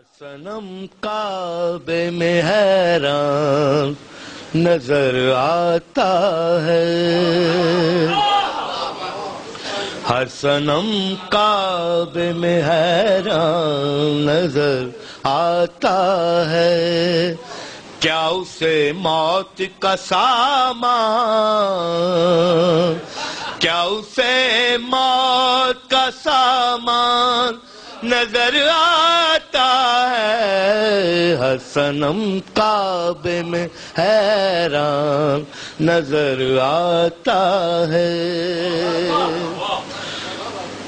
سنم کعبے میں حیران نظر آتا ہے۔ ہر سنم کعبے میں حیران نظر آتا ہے۔ کیا اسے موت کا سامان؟ کیا اسے موت کا سامان؟ نظر آتا ہے، حسنم کعبے میں حیران نظر آتا ہے۔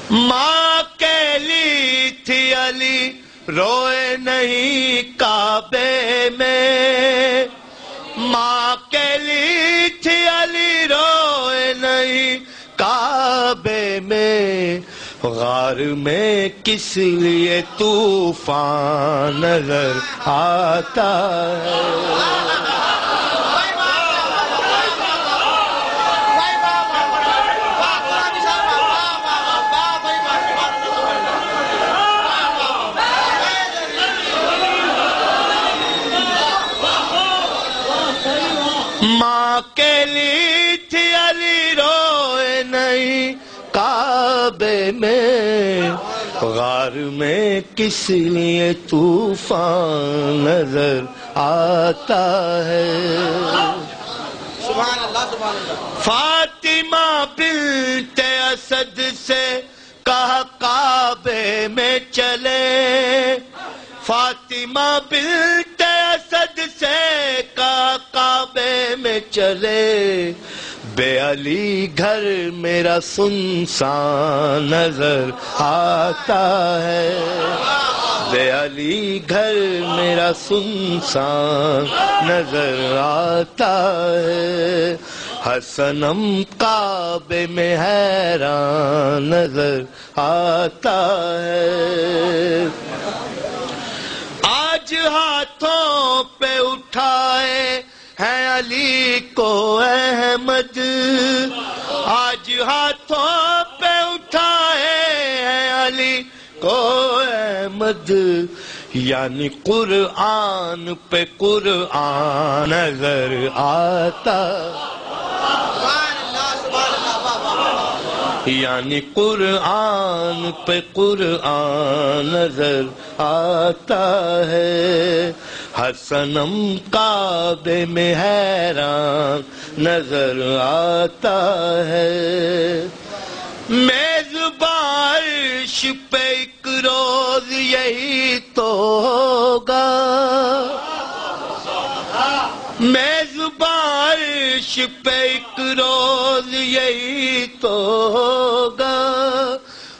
ماں کے لی تھی علی، روئے نہیں کعبے میں۔ غار میں کس لیے طوفان نظر آتا ہے؟ ماں کے لی تھی علی روئے نہیں کعبے میں۔ غار میں کس لیے طوفان نظر آتا ہے؟ سبحان اللہ سبحان اللہ۔ فاطمہ بنت اسد سے کہا کعبے میں چلے۔ فاطمہ بنت اسد سے کہا کعبے میں چلے۔ بے علی گھر میرا سنسان نظر آتا ہے۔ بے علی گھر میرا سنسان نظر آتا ہے۔ حسنم کعبے میں حیران نظر آتا ہے۔ آج ہاتھوں پہ اٹھائے ہیں علی کو احمد۔ آج ہاتھوں پہ اٹھائے ہیں علی کو احمد۔ یعنی قرآن پہ قرآن نظر آتا۔ یعنی قرآن پہ قرآن نظر آتا ہے۔ حسنم کعبے میں حیران نظر آتا ہے۔ میز بارش پہ ایک روز یہی تو ہوگا۔ میز بارش پہ ایک روز یہی تو ہوگا۔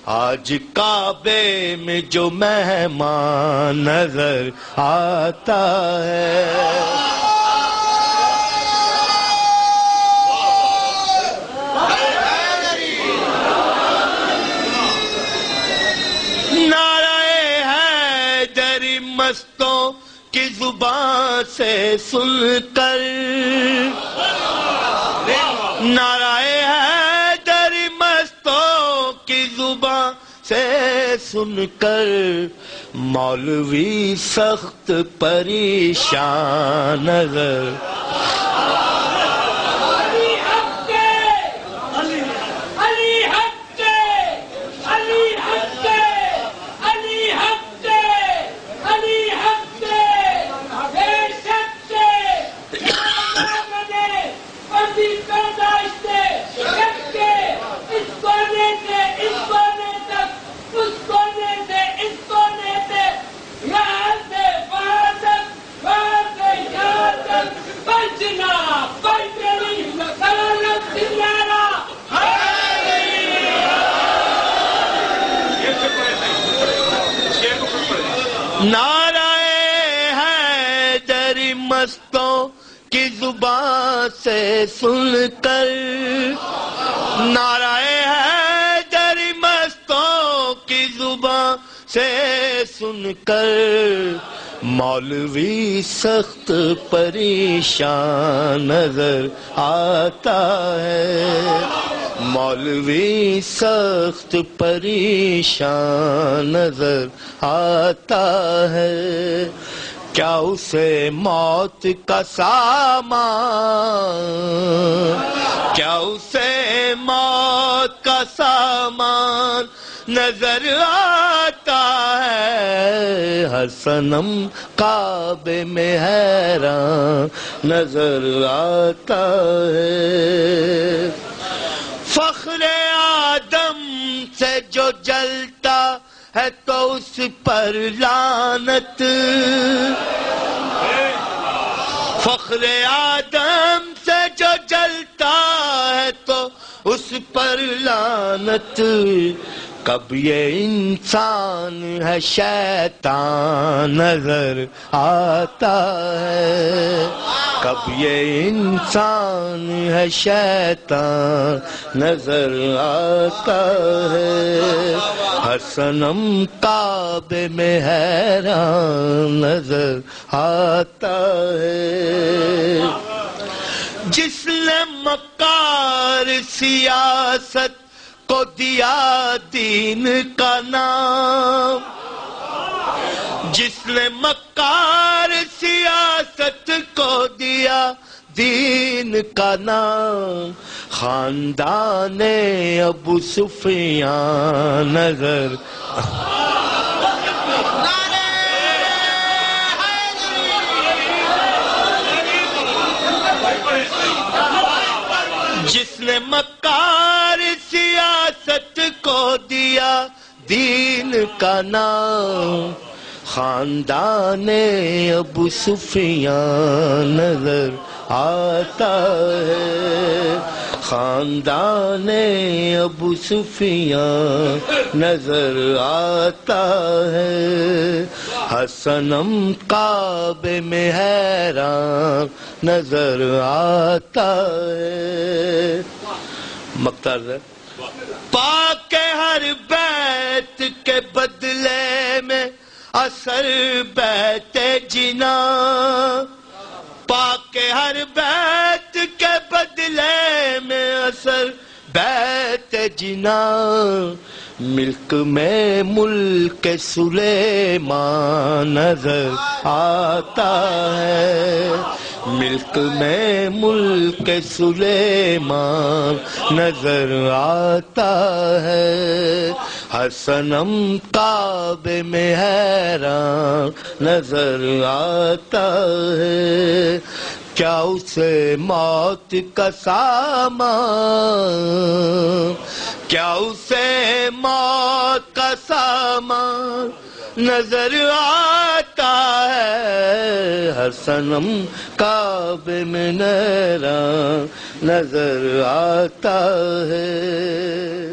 آج کعبے میں جو مہمان نظر آتا ہے۔ ہے مستوں کی زبان سے سن کر۔ زبان سے سن کر مولوی سخت پریشان نظر علی حق علی علی حق علی حق علی حق علی حق بے شک آمدے پردی پیدائش سے شک کے اس کونے سے اس کونے تک اس کونے سے اس کونے سے یہاں سے وہاں تک وہاں سے یہاں تک بچنا بچنی سلالت دلانا نعرہ ہے دری مستوں کی زبان سے سن کر۔ نعرہ ہے دری مستوں کی زبان سے سن کر۔ مولوی سخت پریشان نظر آتا ہے۔ مولوی سخت پریشان نظر آتا ہے۔ کیا اسے موت کا سامان، کیا اسے موت کا سامان نظر آتا ہے ہر صنم کعبے میں حیران نظر آتا ہے۔ فخر آدم سے جو جلتا ہے تو اس پر لانت فخر آدم سے جو جلتا ہے تو اس پر لانت کب یہ انسان ہے شیطان نظر آتا ہے۔ کب یہ انسان ہے شیطان نظر آتا ہے۔ ہر صنم کعبے میں حیران نظر آتا ہے۔ جس نے مکار سیاست کو دیا دین کا نام۔ جس نے مکار سیاست کو دیا دین کا نام۔ خاندان ابو سفیان نظر جس نے مکار کو دیا دین کا نام، خاندان ابو سفیان نظر آتا ہے۔ خاندان ابو سفیان نظر آتا ہے۔ حسنم کعبے میں حیران نظر آتا ہے۔ مختار پاک بیت کے بدلے میں اثر بیت جنا۔ پاک ہر بیت کے بدلے میں اثر بیت جنا۔ ملک میں ملک سلیمان نظر آتا ہے۔ ملک میں ملک سلیمان نظر آتا ہے۔ حسنم کعبے میں حیران نظر آتا ہے۔ کیا اسے موت کا سامان؟ کیا اسے موت کا سامان نظر آتا ہے؟ ہر صنم کعبے میں نیران نظر آتا ہے۔